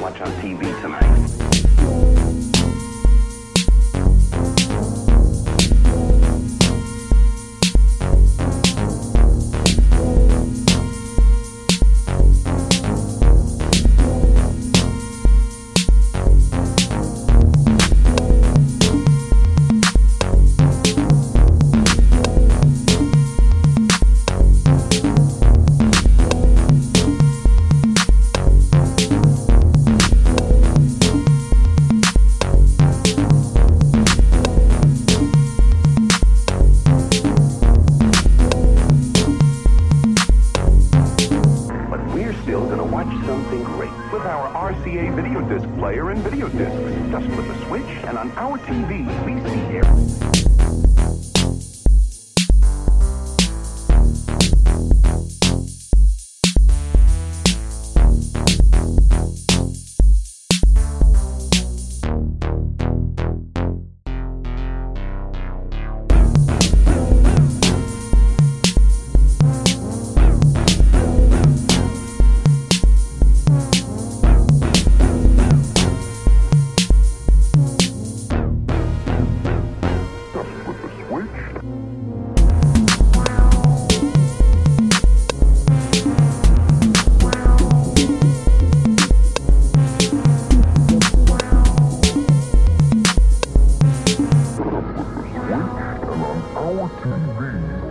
watch on TV tonight. Still going to watch something great with our RCA video disc player and video discs. Just flip a switch, and on our TV, we see everything. Incredible.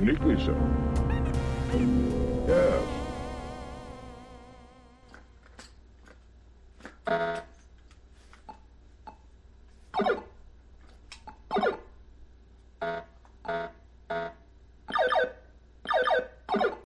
uniquely so. Yes.